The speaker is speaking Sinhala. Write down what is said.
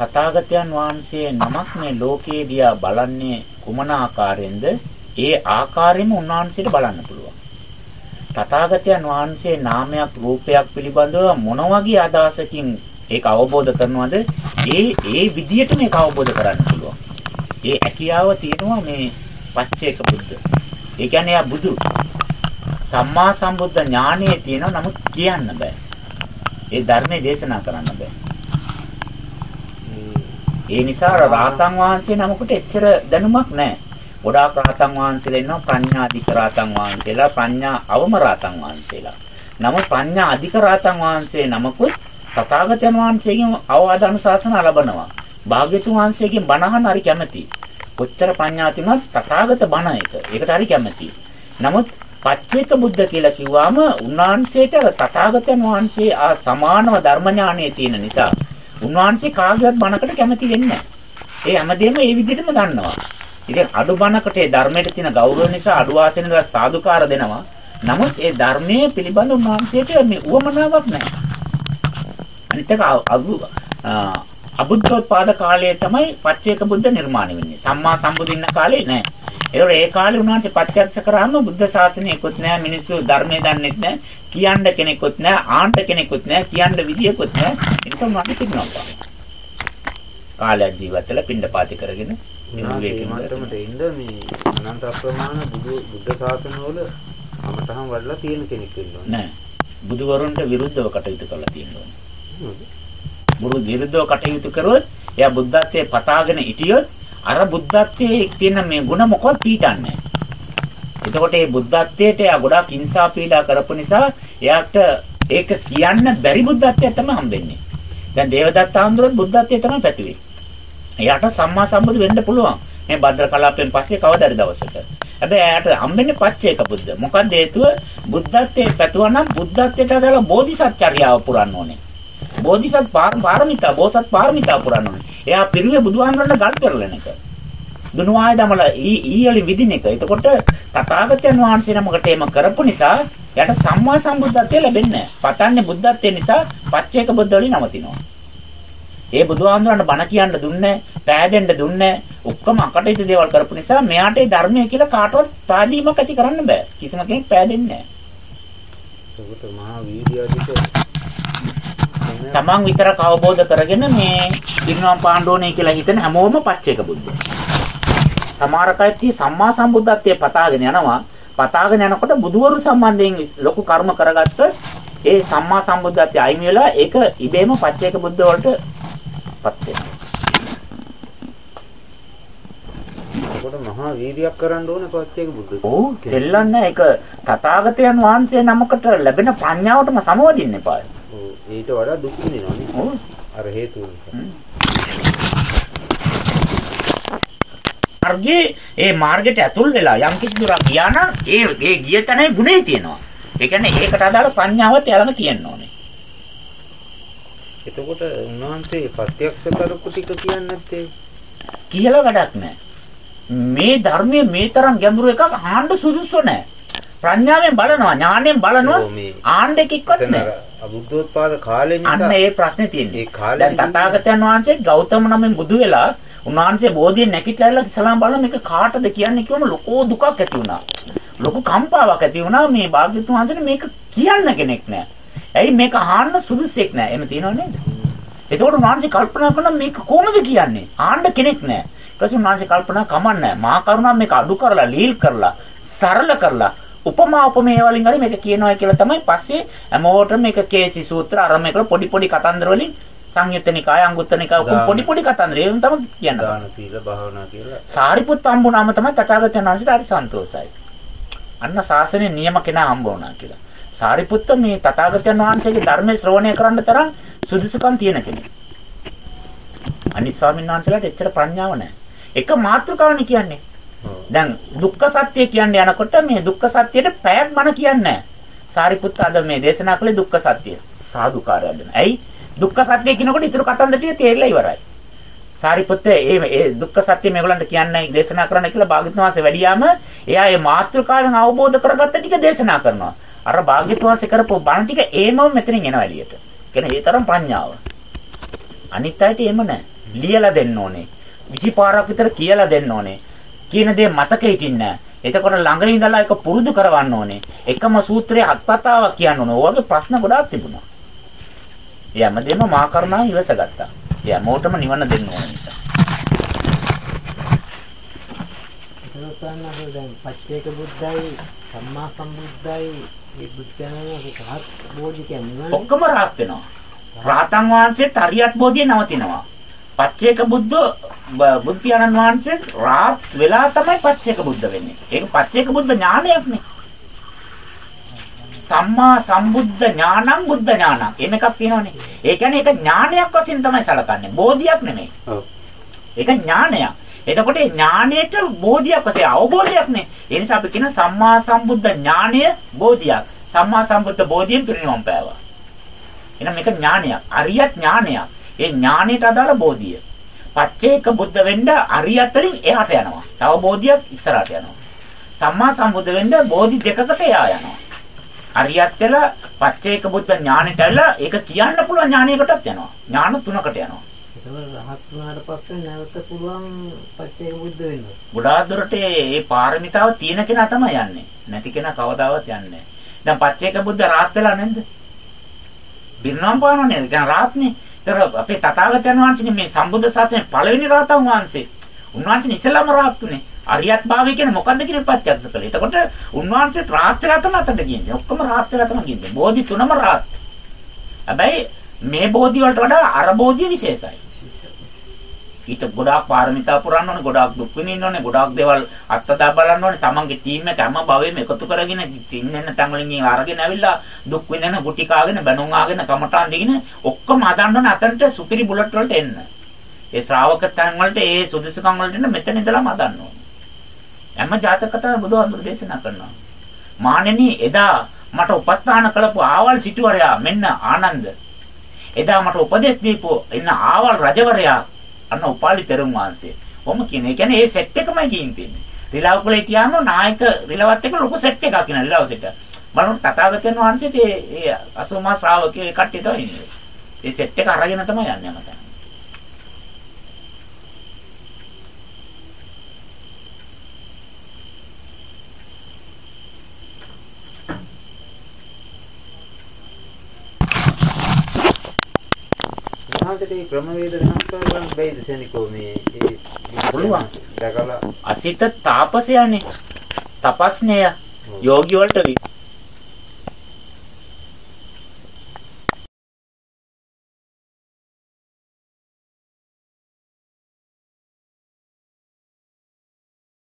තථාගතයන් වහන්සේ නමක් මේ ලෝකයේ දිහා බලන්නේ කුමන ආකාරයෙන්ද? ඒ ආකාරයෙන්ම උන්වහන්සේට බලන්න පුළුවන්. තථාගතයන් වහන්සේ නාමයක් රූපයක් පිළිබඳව මොන වගේ අදහසකින් ඒක අවබෝධ කරනවද? ඒ ඒ විදියට මේක අවබෝධ කරගන්න පුළුවන්. ඒ හැකියාව තියෙනවා මේ පච්චේක බුද්ධ. ඒ කියන්නේ යා බුදු. සම්මා සම්බුද්ධ ඥානයේ තියෙනවා නමුත් කියන්න බෑ. ඒ ධර්මයේ දේශනා කරන්න බෑ. ඒ නිසා රාතන් වහන්සේ නමකට එච්චර දැනුමක් නැහැ. ගොඩාක් රාතන් වහන්සේලා ඉන්නවා ප්‍රඥාධික රාතන් වහන්සේලා, ප්‍රඥා අවම රාතන් වහන්සේලා. නමුත් ප්‍රඥා අධික රාතන් වහන්සේ නමකුත් තථාගතයන් වහන්සේගෙන් අවවාද අනුශාසන ලබනවා. භාග්‍යතුන් වහන්සේගෙන් බණහන් හරි කැමැති. කොච්චර ප්‍රඥා තිබුණත් තථාගත බණ එක. ඒකට හරි කැමැති. නමුත් පච්චේක බුද්ධ කියලා කිව්වම උන්වහන්සේට තථාගතයන් වහන්සේ ආ සමානව ධර්ම ඥානය තියෙන නිසා උන්වහන්සේ කාගේවත් බණකට කැමති වෙන්නේ ඒ හැමදේම ඒ විදිහටම දන්නවා. ඉතින් අඩු බණකට ඒ ධර්මයට තියෙන ගෞරව නිසා අඩු ආසෙනද සාදුකාර දෙනවා. නමුත් ඒ ධර්මයේ පිළිබඳ උන්වහන්සේට මේ උවමනාවක් නැහැ. අනිත් එක අබුද්ධෝත්පාද කාලයේ තමයි පච්චේක බුද්ධ නිර්මාණය වෙන්නේ. සම්මා සම්බුදින්න කාලේ නෑ. ඒතකොට ඒ කාලේ උන්වහන්සේ ප්‍රත්‍යක්ෂ කරාම බුද්ධ ශාසනයකුත් නෑ මිනිස්සු ධර්මයේ දන්නෙත් නෑ කියන්න කෙනෙකුත් නෑ ආන්න කෙනෙකුත් නෑ කියන්න විදියකුත් නෑ ඒ නිසා උන්වහන්සේ පිටනවා. කාලයක් ජීවත් වෙලා පින්ඩපාති කරගෙන මේ මට්ටමට එන්න මේ අනන්ත අප්‍රමාණ බුදු බුද්ධ ශාසනවල අමතහම් වඩලා තියෙන කෙනෙක් ඕනේ. නෑ. බුදුවරුන්ට විරුද්ධව කටයුතු කරලා තියෙනවා. බුදු විරුද්ධව කටයුතු කරොත් එයා බුද්ධත්වයේ පතාගෙන හිටියොත් අර බුද්ධත්වයේ තියෙන මේ ಗುಣ මොකවත් පීඩන්නේ එතකොට මේ බුද්ධත්වයට එයා ගොඩාක් හිංසා පීඩා කරපු නිසා එයාට ඒක කියන්න බැරි බුද්ධත්වයක් තමයි හම්බෙන්නේ. දැන් දේවදත්ත ආන්දරත් බුද්ධත්වයේ තමයි පැතුවේ. එයාට සම්මා සම්බුදු වෙන්න පුළුවන්. මේ භද්‍ර කලාපෙන් පස්සේ කවදාද දවසක. හැබැයි එයාට හම්බෙන්නේ පච්චේක බුද්ධ. මොකද හේතුව බුද්ධත්වයේ පැතුවා නම් බුද්ධත්වයට අදාළ බෝධිසත්චර්යාව පුරන්න ඕනේ. බෝධිසත් පාරමිතා බෝසත් පාරමිතා පුරන්න ඕනේ. එයා පිරුවේ බුදුහාමරණ ගල් පෙරලන එක. දුනුවාය දමල ඊයලි විදින එක. එතකොට තථාගතයන් වහන්සේ නමකට එහෙම කරපු නිසා යට සම්මා සම්බුද්ධත්වය ලැබෙන්නේ නැහැ. පතන්නේ බුද්ධත්වයේ නිසා පච්චේක බුද්ධ වලින් නවතිනවා. ඒ බුදුහාමරණ බණ කියන්න දුන්නේ පෑදෙන්න දුන්නේ ඔක්කොම අකටයුතු දේවල් කරපු නිසා මෙයාට ඒ ධර්මය කියලා කාටවත් පාදීමක් ඇති කරන්න බෑ. කිසිම කෙනෙක් පෑදෙන්නේ නැහැ. ඒකට මහා වීර්යයදික තමන් විතරක් අවබෝධ කරගෙන මේ පිරිනවම් පාණ්ඩෝනේ කියලා හිතන හැමෝම පච්චේක බුද්ධ. සමහර කයිටි සම්මා සම්බුද්ධත්වයේ පතාගෙන යනවා. පතාගෙන යනකොට බුදුවරු සම්බන්ධයෙන් ලොකු කර්ම කරගත්ත ඒ සම්මා සම්බුද්ධත්වයේ අයින් වෙලා ඒක ඉබේම පච්චේක බුද්ධ වලට පත් වෙනවා. ඒකට මහා වීර්යයක් කරන්න ඕනේ පච්චේක බුද්ධ. ඔව් දෙල්ලන්නේ ඒක තථාගතයන් වහන්සේ නමකට ලැබෙන ප්‍රඥාවටම සමවදින්න එපා. ඊට වඩා දුක් විඳිනවා අර හේතු නිසා. මාර්ගයේ ඒ මාර්ගයට ඇතුල් වෙලා යම් කිසි දුරක් ගියා නම් ඒ ඒ ගිය තැනේ ගුණේ තියෙනවා. ඒ කියන්නේ ඒකට අදාළ ප්‍රඥාවත් යාළම තියෙන්න ඕනේ. එතකොට උන්වහන්සේ ප්‍රත්‍යක්ෂ කරපු ටික කියන්නේ නැත්තේ කියලා වැඩක් නැහැ. මේ ධර්මයේ මේ තරම් ගැඹුරු එකක් ආන්න සුදුසු නැහැ. ප්‍රඥාවෙන් බලනවා ඥාණයෙන් බලනවා ආන්න එකක්වත් නැහැ. අබුද්ධෝත්පාද කාලේ අන්න ඒ ප්‍රශ්නේ තියෙන්නේ. දැන් තථාගතයන් වහන්සේ ගෞතම නමෙන් බුදු වෙලා උන්වහන්සේ බෝධියෙන් නැගිටලා ඉස්ලාම් බලන මේක කාටද කියන්නේ කියවම ලොකෝ දුකක් ඇති වුණා. ලොකු කම්පාවක් ඇති වුණා මේ භාග්‍යතුන් වහන්සේට මේක කියන්න කෙනෙක් නැහැ. ඇයි මේක අහන්න සුදුසෙක් නැහැ. එහෙම තියෙනව නේද? එතකොට උන්වහන්සේ කල්පනා කරනවා මේක කොහොමද කියන්නේ? ආන්න කෙනෙක් නැහැ. ඊට පස්සේ උන්වහන්සේ කල්පනා කමන්නේ මා කරුණා මේක අඩු කරලා ලීල් කරලා සරල කරලා උපමා උපමේය වලින් හරි මේක කියනවා කියලා තමයි පස්සේ හැමෝටම මේක කේසි සූත්‍ර අරම එකල පොඩි පොඩි කතන්දර වලින් සංයුත්ත නිකාය අංගුත්තර නිකාය පොඩි පොඩි කතන්දර ඒවෙන් තමයි කියන්නේ. දාන සීල භාවනා කියලා. සාරිපුත් හම්බුනාම තමයි තථාගතයන් වහන්සේට හරි සන්තෝෂයි. අන්න ශාසනයේ නියම කෙනා හම්බ වුණා කියලා. සාරිපුත්ත මේ තථාගතයන් වහන්සේගේ ධර්මයේ ශ්‍රවණය කරන්න තරම් සුදුසුකම් තියෙන කෙනෙක්. අනිත් ස්වාමීන් වහන්සේලාට එච්චර ප්‍රඥාව නැහැ. එක මාත්‍රකාවනේ කියන්නේ. දැන් දුක්ඛ සත්‍ය කියන්නේ යනකොට මේ දුක්ඛ සත්‍යයට පැයක් බණ කියන්නේ නැහැ. සාරිපුත්ත අද මේ දේශනා කළේ දුක්ඛ සත්‍ය. සාදුකාරය දෙන. ඇයි? දුක්ඛ සත්‍ය කියනකොට ඊටු කතන්දර ටික තේරිලා ඉවරයි. සාරිපුත්ත ඒ ඒ දුක්ඛ සත්‍ය මේගොල්ලන්ට කියන්නේ දේශනා කරන්න කියලා භාග්‍යතුන් වහන්සේ වැඩියාම එයා මේ මාත්‍රකාවෙන් අවබෝධ කරගත්ත ටික දේශනා කරනවා. අර භාග්‍යතුන් වහන්සේ කරපු බණ ටික ඒමම මෙතනින් එනවා එළියට. කියන්නේ ඒ තරම් ප්‍රඥාව. අනිත් අයට එහෙම නැහැ. ලියලා දෙන්න ඕනේ. 20 පාරක් විතර කියලා දෙන්න ඕනේ. කියන දේ මතකෙ හිටින්න. එතකොට ළඟ ඉඳලා ඒක පුරුදු කරවන්න ඕනේ. එකම සූත්‍රයේ හත්පතාවක් කියන්න ඕනේ. ඔයගේ ප්‍රශ්න ගොඩාක් තිබුණා. ඒ හැමදේම මා කරුණාව ඉවසගත්තා. ඒ හැමෝටම නිවන දෙන්න ඕන නිසා. සතරසන්න දැන් පච්චේක බුද්ධයි සම්මා සම්බුද්ධයි මේ බුද්ධයන්ගේ රහත් බෝධි කියන්නේ ඔක්කොම රහත් වෙනවා. රහතන් වහන්සේත් අරියත් බෝධිය නවතිනවා. පච්චේක බුද්ධ බුද්ධ පියාණන් වහන්සේ රාත් වෙලා තමයි පච්චේක බුද්ධ වෙන්නේ. ඒක පච්චේක බුද්ධ ඥානයක්නේ. සම්මා සම්බුද්ධ ඥානං බුද්ධ ඥානං. එහෙම එකක් තියෙනවනේ. ඒ කියන්නේ ඒක ඥානයක් වශයෙන් තමයි සලකන්නේ. බෝධියක් නෙමෙයි. ඔව්. ඒක ඥානයක්. එතකොට ඒ ඥානයට බෝධියක් වශයෙන් අවබෝධයක් නේ. ඒ නිසා අපි කියන සම්මා සම්බුද්ධ ඥානය බෝධියක්. සම්මා සම්බුද්ධ බෝධියෙන් පිරිනොම් පෑවා. එහෙනම් මේක ඥානයක්. අරියත් ඥානයක්. ඒ ඥානයට අදාළ බෝධිය. පච්චේක බුද්ධ වෙන්න අරියත් වලින් එහාට යනවා. තව බෝධියක් ඉස්සරහට යනවා. සම්මා සම්බුද්ධ වෙන්න බෝධි දෙකකට එහා යනවා. අරියත් වෙලා පච්චේක බුද්ධ ඥානෙට ඇවිල්ලා ඒක කියන්න පුළුවන් ඥානයකටත් යනවා. ඥාන තුනකට යනවා. රහත් වුණාට පස්සේ නැවත පුළුවන් පච්චේක බුද්ධ වෙන්න. ගොඩාක් දුරට මේ පාරමිතාව තියෙන කෙනා තමයි යන්නේ. නැති කෙනා කවදාවත් යන්නේ නැහැ. දැන් පච්චේක බුද්ධ රාත් වෙලා නැද්ද? බිරනම් පානනේ. දැන් රාත්නේ. ඒතර අපේ තථාගතයන් වහන්සේනේ මේ සම්බුද්ධ ශාසනයේ පළවෙනි රාතන් වහන්සේ. උන්වහන්සේ ඉස්සෙල්ලාම රාත්තුනේ. අරියත් භාවය කියන්නේ මොකද්ද කියන ප්‍රත්‍යක්ෂ කළේ. එතකොට උන්වහන්සේ රාත් වෙලා තමයි අතට ගියන්නේ. ඔක්කොම රාත් වෙලා තමයි ගියන්නේ. බෝධි තුනම රාත්. හැබැයි මේ බෝධි වලට වඩා අර බෝධිය විශේෂයි. ඊට ගොඩාක් පාරමිතා පුරන්න ඕනේ, ගොඩාක් දුක් විඳින්න ඕනේ, ගොඩාක් දේවල් අත්දැක බලන්න ඕනේ. තමන්ගේ ටීම් එක හැම භවෙම එකතු කරගෙන ඉන්න තැන් වලින් අරගෙන ඇවිල්ලා දුක් විඳින ගුටි කාගෙන බැනුම් ආගෙන කමටාන් දිගෙන ඔක්කොම හදන්න ඕනේ අතන්ට සුපිරි බුලට් වලට එන්න. ඒ ශ්‍රාවක තැන් වලට ඒ සුදුසුකම් වලට එන්න මෙතන ඉඳලාම හදන්න ඕනේ. හැම ජාතක කතාව බුදුහාමුදුරු දේශනා කරනවා. මානෙනි එදා මට උපස්ථාන කළපු ආවල් සිටුවරයා මෙන්න ආනන්ද. එදා මට උපදෙස් දීපු එන්න ආවල් රජවරයා අන්න උපාලි තෙරුන් වහන්සේ. කොහොම කියන්නේ? ඒ කියන්නේ මේ සෙට් එකමයි ගින් තියෙන්නේ. රිලව් කුලේ කියනවා නායක රිලවත් එක්ක ලොකු සෙට් එකක් කියන රිලව් සෙට්. බලන්න තථාගතයන් වහන්සේට ඒ අසෝමා ශ්‍රාවකයෝ කට්ටිය තමයි ඉන්නේ. ඒ සෙට් එක අරගෙන තමයි යන්නේ මට. උන්වහන්සේට මේ ක්‍රමවේද වෙනස් කරගන්න බැයිද සෙනිකෝ මේ පුළුවන්. දැකලා අසිත තාපසයනේ. තපස්නය යෝගි වලට